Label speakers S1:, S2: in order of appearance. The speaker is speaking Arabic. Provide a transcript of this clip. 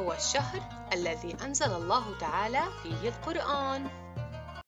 S1: هو الشهر الذي أنزل الله تعالى فيه القرآن.